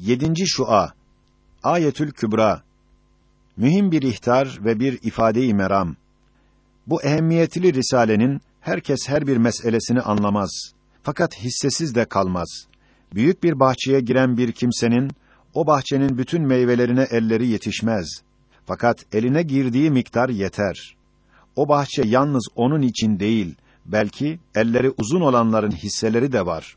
Yedinci şua Ayetül Kübra Mühim bir ihtar ve bir ifade-i meram. Bu ehemmiyetli risalenin herkes her bir meselesini anlamaz. Fakat hissesiz de kalmaz. Büyük bir bahçeye giren bir kimsenin o bahçenin bütün meyvelerine elleri yetişmez. Fakat eline girdiği miktar yeter. O bahçe yalnız onun için değil, belki elleri uzun olanların hisseleri de var.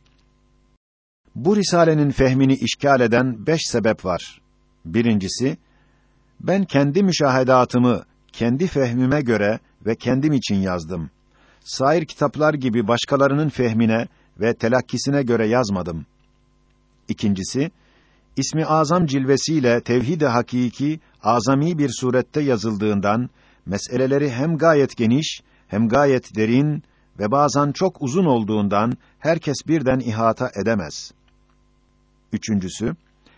Bu risalenin fehmini işgal eden beş sebep var. Birincisi, ben kendi müşahedatımı, kendi fehmime göre ve kendim için yazdım. Sair kitaplar gibi başkalarının fehmine ve telakkisine göre yazmadım. İkincisi, ismi azam cilvesiyle tevhid-i hakiki azami bir surette yazıldığından meseleleri hem gayet geniş hem gayet derin ve bazen çok uzun olduğundan herkes birden ihata edemez. Üçüncüsü,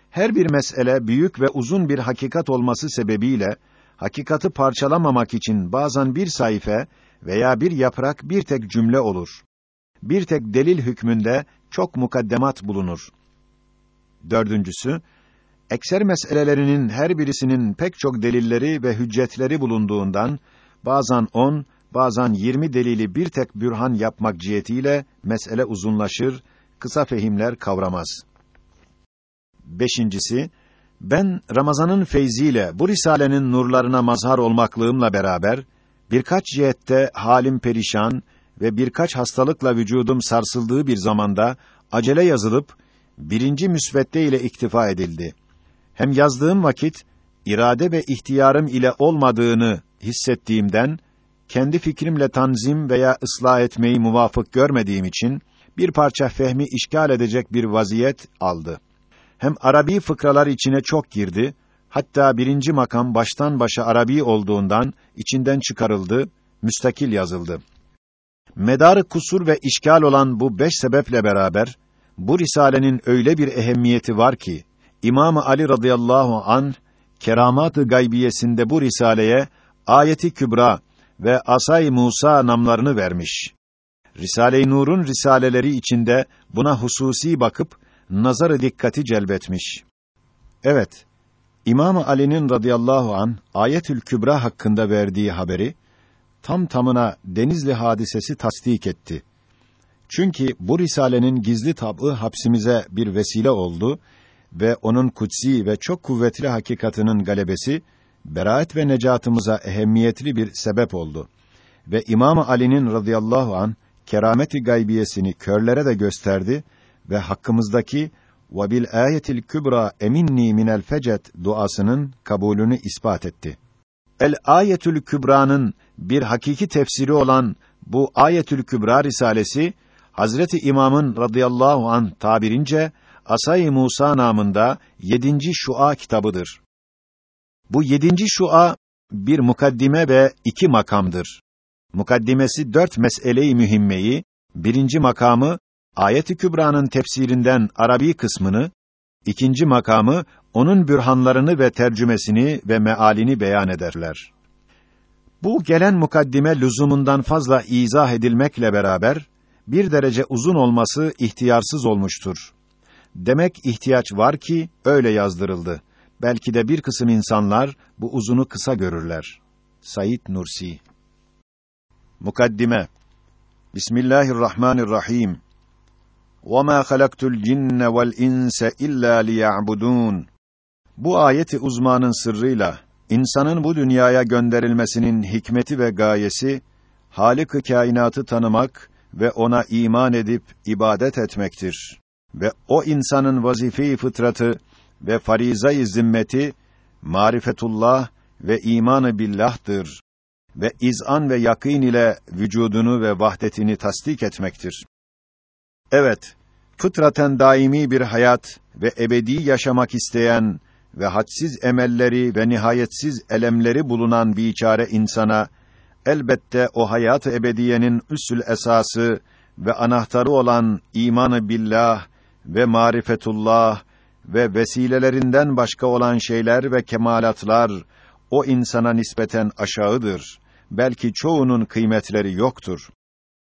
her bir mesele büyük ve uzun bir hakikat olması sebebiyle hakikati parçalamamak için bazen bir sayfa veya bir yaprak bir tek cümle olur. Bir tek delil hükmünde çok mukaddemat bulunur. Dördüncüsü, ekser meselelerinin her birisinin pek çok delilleri ve hüccetleri bulunduğundan, bazen on, bazen yirmi delili bir tek bürhan yapmak cihetiyle mesele uzunlaşır, kısa fehimler kavramaz. Beşincisi, ben Ramazan'ın feyziyle bu risalenin nurlarına mazhar olmaklığımla beraber birkaç cihette halim perişan ve birkaç hastalıkla vücudum sarsıldığı bir zamanda acele yazılıp birinci müsvedde ile iktifa edildi. Hem yazdığım vakit irade ve ihtiyarım ile olmadığını hissettiğimden kendi fikrimle tanzim veya ıslah etmeyi muvafık görmediğim için bir parça fehmi işgal edecek bir vaziyet aldı. Hem Arabi fıkralar içine çok girdi, hatta birinci makam baştan başa Arabi olduğundan içinden çıkarıldı, müstakil yazıldı. Medarı kusur ve işgal olan bu beş sebeple beraber, bu risalenin öyle bir ehemmiyeti var ki, İmam Ali radıyallahu an keramat-ı gaybiyesinde bu risaleye ayeti kübra ve Asay Musa namlarını vermiş. Risale-i Nur'un risaleleri içinde buna hususi bakıp nazarı dikkati celbetmiş. Evet, İmam Ali'nin radıyallahu an Ayetül Kübra hakkında verdiği haberi tam tamına Denizli hadisesi tasdik etti. Çünkü bu risalenin gizli tabı hapsimize bir vesile oldu ve onun kutsi ve çok kuvvetli hakikatının galebesi beraat ve necatımıza ehemmiyetli bir sebep oldu. Ve İmam Ali'nin radıyallahu an kerameti gaybiyesini körlere de gösterdi ve hakkımızdaki ve ayetil kübra eminni minel fecet duasının kabulünü ispat etti. El ayetül kübra'nın bir hakiki tefsiri olan bu ayetül kübra risalesi Hazreti İmam'ın radıyallahu an tabirince Asay Musa namında yedinci şua kitabıdır. Bu yedinci şua bir mukaddime ve iki makamdır. Mukaddimesi dört meseleyi mühimmeyi, birinci makamı Ayet-i Kübra'nın tefsirinden Arabi kısmını, ikinci makamı onun bürhanlarını ve tercümesini ve mealini beyan ederler. Bu gelen mukaddime lüzumundan fazla izah edilmekle beraber bir derece uzun olması ihtiyarsız olmuştur. Demek ihtiyaç var ki öyle yazdırıldı. Belki de bir kısım insanlar bu uzunu kısa görürler. Said Nursi Mukaddime Bismillahirrahmanirrahim وَمَا خَلَقْتُ الْجِنَّ وَالْاِنْسَ اِلَّا لِيَعْبُدُونَ Bu ayeti uzmanın sırrıyla insanın bu dünyaya gönderilmesinin hikmeti ve gayesi Halık-ı kainatı tanımak ve ona iman edip ibadet etmektir. Ve o insanın vazife-i fıtratı ve farizayı zimmeti marifetullah ve imanı billah'tır ve izan ve yakîn ile vücudunu ve vahdetini tasdik etmektir. Evet, fıtraten daimi bir hayat ve ebedi yaşamak isteyen ve hadsiz emelleri ve nihayetsiz elemleri bulunan biçare insana elbette o hayat-ı ebediyenin üsül esası ve anahtarı olan imanı billah ve marifetullah ve vesilelerinden başka olan şeyler ve kemalatlar o insana nispeten aşağıdır. Belki çoğunun kıymetleri yoktur.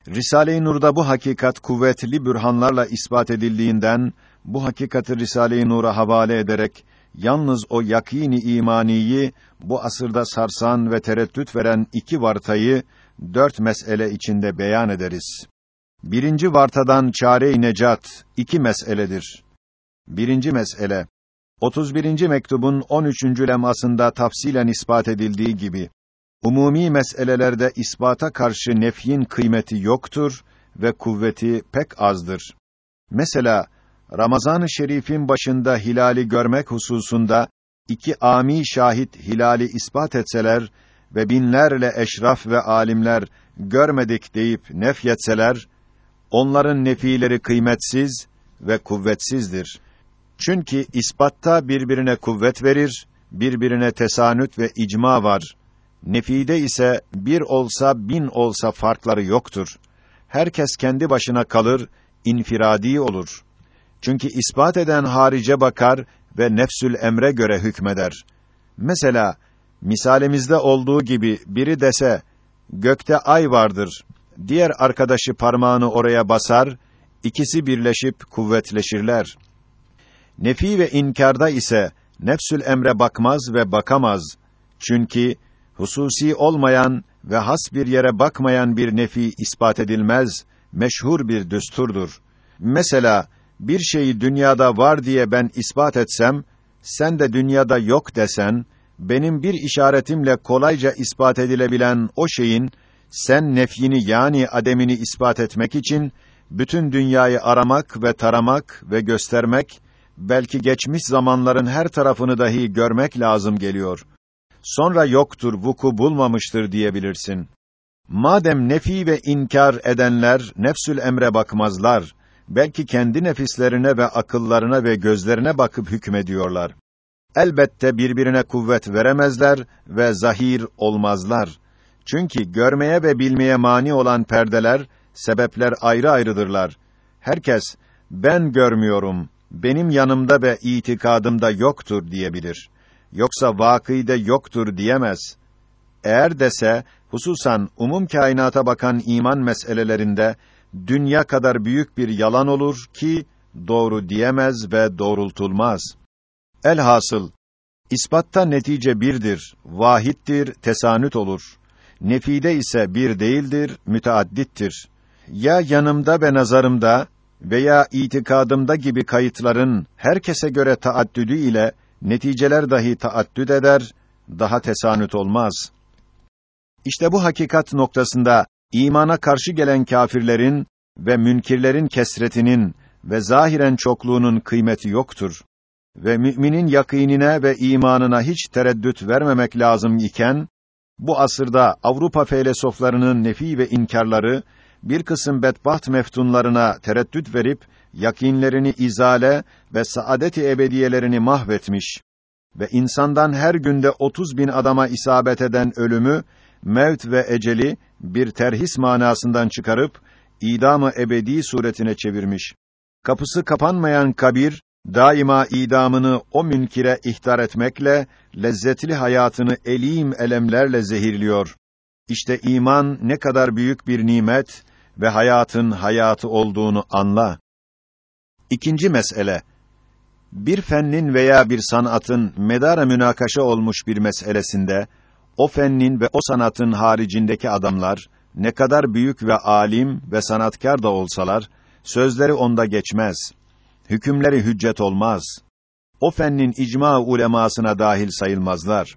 Risale-i Nur'da bu hakikat kuvvetli bürhanlarla ispat edildiğinden bu hakikati Risale-i Nur'a havale ederek yalnız o yakini imaniyi bu asırda sarsan ve tereddüt veren iki vartayı dört mesele içinde beyan ederiz. Birinci vartadan çare-i necat iki meseledir. Birinci mesele 31. mektubun 13. lemasında tafsilen ispat edildiği gibi umumi meselelerde ispata karşı nefyin kıymeti yoktur ve kuvveti pek azdır. Mesela Ramazan-ı Şerif'in başında hilali görmek hususunda iki ami şahit hilali ispat etseler ve binlerle eşraf ve alimler görmedik deyip nefyetseler, onların nefileri kıymetsiz ve kuvvetsizdir. Çünkü ispatta birbirine kuvvet verir, birbirine tesanüt ve icma var. Nefide ise bir olsa bin olsa farkları yoktur. Herkes kendi başına kalır, infiradi olur. Çünkü ispat eden harice bakar ve nefsül emre göre hükmeder. Mesela misalimizde olduğu gibi biri dese gökte ay vardır. Diğer arkadaşı parmağını oraya basar, ikisi birleşip kuvvetleşirler. Nefi ve inkarda ise nefsül emre bakmaz ve bakamaz. Çünkü hususi olmayan ve has bir yere bakmayan bir nefi ispat edilmez, meşhur bir düsturdur. Mesela bir şeyi dünyada var diye ben ispat etsem, sen de dünyada yok desen, benim bir işaretimle kolayca ispat edilebilen o şeyin, sen nefyini yani ademini ispat etmek için, bütün dünyayı aramak ve taramak ve göstermek, belki geçmiş zamanların her tarafını dahi görmek lazım geliyor. Sonra yoktur, vuku bulmamıştır diyebilirsin. Madem nefi ve inkar edenler nefsül emre bakmazlar, belki kendi nefislerine ve akıllarına ve gözlerine bakıp hükmediyorlar. Elbette birbirine kuvvet veremezler ve zahir olmazlar. Çünkü görmeye ve bilmeye mani olan perdeler, sebepler ayrı ayrıdırlar. Herkes, ben görmüyorum, benim yanımda ve itikadımda yoktur diyebilir. Yoksa vakîde yoktur diyemez. Eğer dese, hususan umum kainata bakan iman meselelerinde, dünya kadar büyük bir yalan olur ki doğru diyemez ve doğrultulmaz. Elhasıl ispatta netice birdir, vahittir, tesanüt olur. Nefide ise bir değildir, müteaddittir. Ya yanımda ve nazarımda veya itikadımda gibi kayıtların herkese göre taaddüdü ile neticeler dahi taaddüd eder, daha tesanüt olmaz. İşte bu hakikat noktasında imana karşı gelen kâfirlerin ve münkirlerin kesretinin ve zahiren çokluğunun kıymeti yoktur. Ve müminin yakînine ve imanına hiç tereddüt vermemek lazım iken, bu asırda Avrupa felsefelerinin nefi ve inkarları bir kısım bedbaht meftunlarına tereddüt verip yakinlerini izale ve saadet-i ebediyelerini mahvetmiş ve insandan her günde 30 bin adama isabet eden ölümü mevt ve eceli bir terhis manasından çıkarıp idamı ebedi suretine çevirmiş. Kapısı kapanmayan kabir daima idamını o münkire ihtar etmekle lezzetli hayatını elim elemlerle zehirliyor. İşte iman ne kadar büyük bir nimet ve hayatın hayatı olduğunu anla. İkinci mesele bir fennin veya bir sanatın medara münakaşa olmuş bir meselesinde o fennin ve o sanatın haricindeki adamlar ne kadar büyük ve alim ve sanatkar da olsalar sözleri onda geçmez. Hükümleri hüccet olmaz. O fennin icma ulemasına dahil sayılmazlar.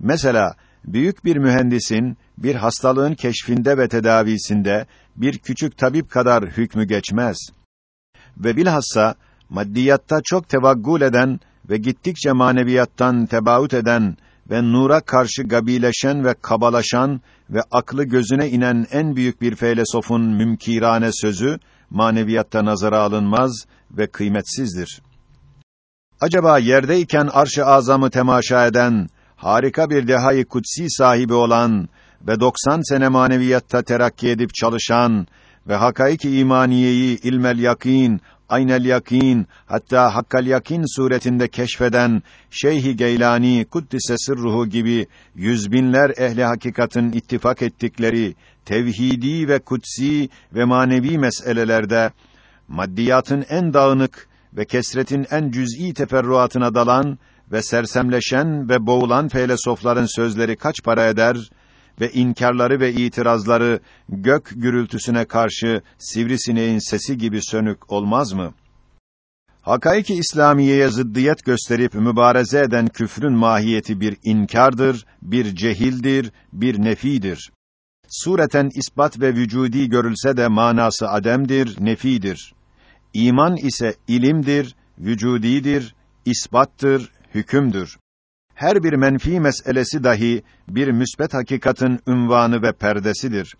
Mesela büyük bir mühendisin bir hastalığın keşfinde ve tedavisinde bir küçük tabip kadar hükmü geçmez. Ve bilhassa maddiyatta çok tevaggul eden ve gittikçe maneviyattan tebaüt eden ve nura karşı gabileşen ve kabalaşan ve aklı gözüne inen en büyük bir felsefonun mümkirane sözü maneviyatta nazara alınmaz ve kıymetsizdir. Acaba yerdeyken arş-ı azamı temaşa eden, harika bir dehayı kutsi sahibi olan ve 90 sene maneviyatta terakki edip çalışan ve hakaik-i imaniyeyi ilmel yakin, aynel yakin, hatta hakkal yakin suretinde keşfeden Şeyh-i Geylani kuddise sırruhu gibi yüz binler ehli hakikatin ittifak ettikleri tevhidi ve kutsi ve manevi meselelerde maddiyatın en dağınık ve kesretin en cüz'i teferruatına dalan ve sersemleşen ve boğulan felsefeler'in sözleri kaç para eder ve inkarları ve itirazları gök gürültüsüne karşı sivrisineğin sesi gibi sönük olmaz mı? Hakaiki İslamiyeye zıddiyet gösterip mübareze eden küfrün mahiyeti bir inkardır, bir cehildir, bir nefidir. Sureten isbat ve vücudi görülse de manası ademdir, nefidir. İman ise ilimdir, vücudidir, isbattır, hükümdür. Her bir menfi meselesi dahi bir müsbet hakikatin ünvanı ve perdesidir.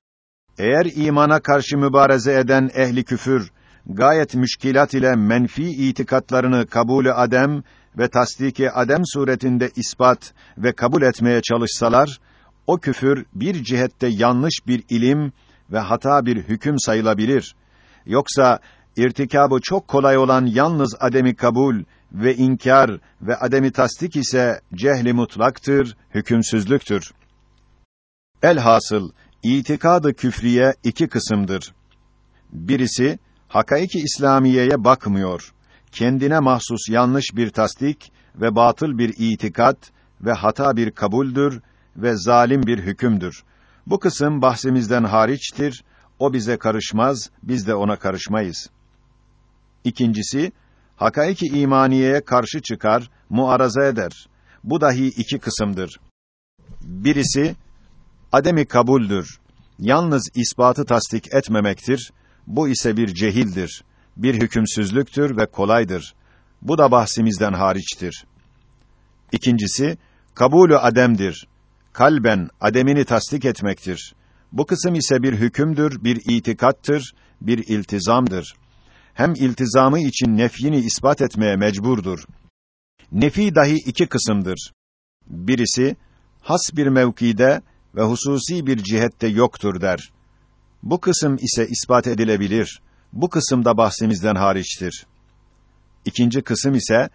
Eğer imana karşı mübareze eden ehli küfür gayet müşkilat ile menfi itikatlarını kabulü adem ve tasdiki adem suretinde ispat ve kabul etmeye çalışsalar, o küfür bir cihette yanlış bir ilim ve hata bir hüküm sayılabilir. Yoksa irtikabı çok kolay olan yalnız ademi kabul ve inkar ve ademi tasdik ise cehli mutlaktır, hükümsüzlüktür. Elhasıl itikadı küfriye iki kısımdır. Birisi hakaiki İslamiye'ye bakmıyor. Kendine mahsus yanlış bir tasdik ve batıl bir itikat ve hata bir kabuldür ve zalim bir hükümdür. Bu kısım bahsimizden hariçtir. O bize karışmaz, biz de ona karışmayız. İkincisi, hakaiki imaniyeye karşı çıkar, muaraza eder. Bu dahi iki kısımdır. Birisi, ademi kabuldür. Yalnız ispatı tasdik etmemektir bu ise bir cehildir, bir hükümsüzlüktür ve kolaydır. Bu da bahsimizden hariçtir. İkincisi, kabulü ademdir. Kalben ademini tasdik etmektir. Bu kısım ise bir hükümdür, bir itikattır, bir iltizamdır. Hem iltizamı için nefyini ispat etmeye mecburdur. Nefi dahi iki kısımdır. Birisi, has bir mevkide ve hususi bir cihette yoktur der. Bu kısım ise ispat edilebilir. Bu kısımda bahsimizden hariçtir. İkinci kısım ise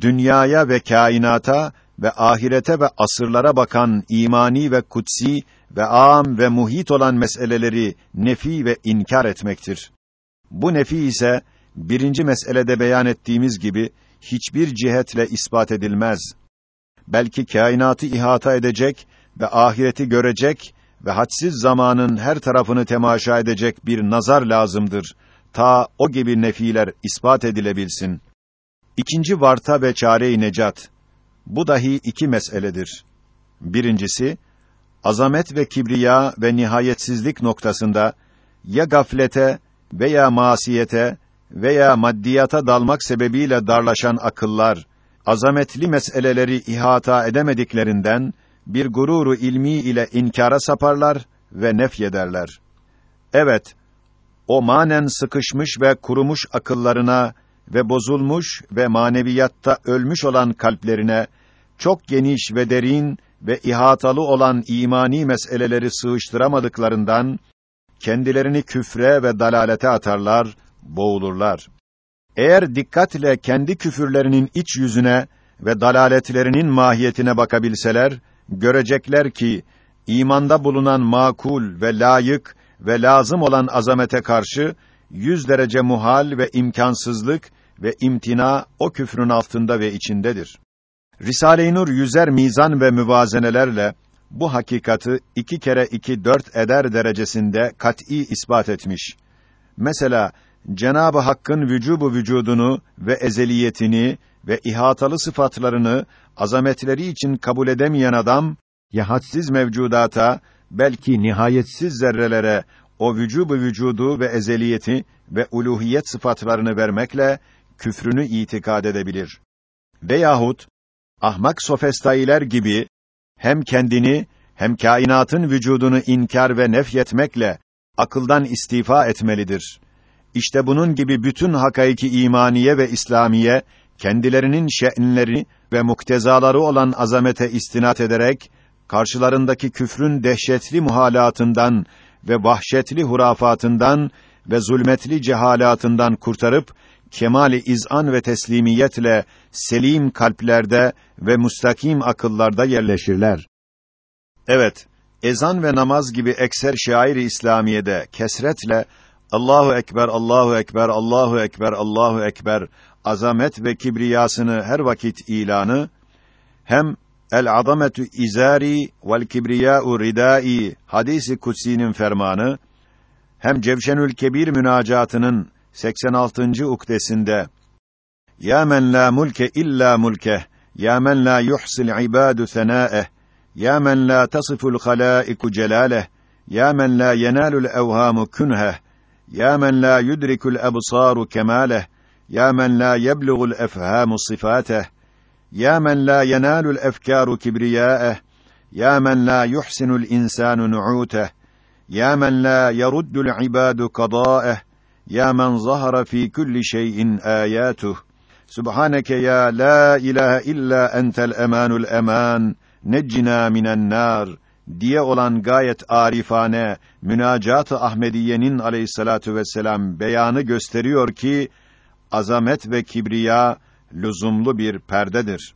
dünyaya ve kainata ve ahirete ve asırlara bakan imani ve kutsi ve âm ve muhit olan meseleleri nefi ve inkar etmektir. Bu nefi ise birinci meselede beyan ettiğimiz gibi hiçbir cihetle ispat edilmez. Belki kainatı ihata edecek ve ahireti görecek ve hadsiz zamanın her tarafını temaşa edecek bir nazar lazımdır. Ta o gibi nefiler ispat edilebilsin. İkinci varta ve çare-i necat. Bu dahi iki meseledir. Birincisi, azamet ve kibriya ve nihayetsizlik noktasında ya gaflete veya masiyete veya maddiyata dalmak sebebiyle darlaşan akıllar, azametli meseleleri ihata edemediklerinden bir gururu ilmi ile inkara saparlar ve nefyederler. Evet, o manen sıkışmış ve kurumuş akıllarına ve bozulmuş ve maneviyatta ölmüş olan kalplerine çok geniş ve derin ve ihatalı olan imani meseleleri sığıştıramadıklarından kendilerini küfre ve dalalete atarlar, boğulurlar. Eğer dikkatle kendi küfürlerinin iç yüzüne ve dalaletlerinin mahiyetine bakabilseler, görecekler ki imanda bulunan makul ve layık ve lazım olan azamete karşı yüz derece muhal ve imkansızlık ve imtina o küfrün altında ve içindedir. Risale-i Nur yüzer mizan ve müvazenelerle bu hakikati iki kere iki dört eder derecesinde kat'î ispat etmiş. Mesela Cenab-ı Hakk'ın vücubu vücudunu ve ezeliyetini ve ihatalı sıfatlarını azametleri için kabul edemeyen adam ya hadsiz mevcudata belki nihayetsiz zerrelere o vücubu vücudu ve ezeliyeti ve uluhiyet sıfatlarını vermekle küfrünü itikad edebilir. Veyahut ahmak sofestailer gibi hem kendini hem kainatın vücudunu inkar ve nefyetmekle akıldan istifa etmelidir. İşte bunun gibi bütün hakaiki imaniye ve İslamiye kendilerinin şe'nleri ve muktezaları olan azamete istinat ederek karşılarındaki küfrün dehşetli muhalatından ve vahşetli hurafatından ve zulmetli cehalatından kurtarıp kemali izan ve teslimiyetle selim kalplerde ve mustakim akıllarda yerleşirler. Evet, ezan ve namaz gibi ekser şairi İslamiye'de kesretle Allahu ekber, Allahu ekber, Allahu ekber, Allahu ekber, azamet ve kibriyasını her vakit ilanı, hem el azametu izari vel kibriya'u ridai hadisi kutsi'nin fermanı, hem Cevşenül Kebir münacatının 86. ukdesinde Ya men la mulke illa mulke ya men la yuhsil ibadu senâeh ya men la tasiful halâiku celâleh ya men la yenalul evhamu künheh ya men la yudrikul ebsaru kemâleh ya men la yeblugul efhamu sıfâteh ya men la yenalul efkâru kibriyâeh ya men la yuhsinul insanu nu'ûteh يا من لا يرد العباد قضاءه Ya men zahara fi kulli şeyin ayatuh. Subhaneke ya la ilahe illa entel emanul eman. Neccina minen nar diye olan gayet arifane münacat-ı Ahmediye'nin aleyhissalatu vesselam beyanı gösteriyor ki azamet ve kibriya lüzumlu bir perdedir.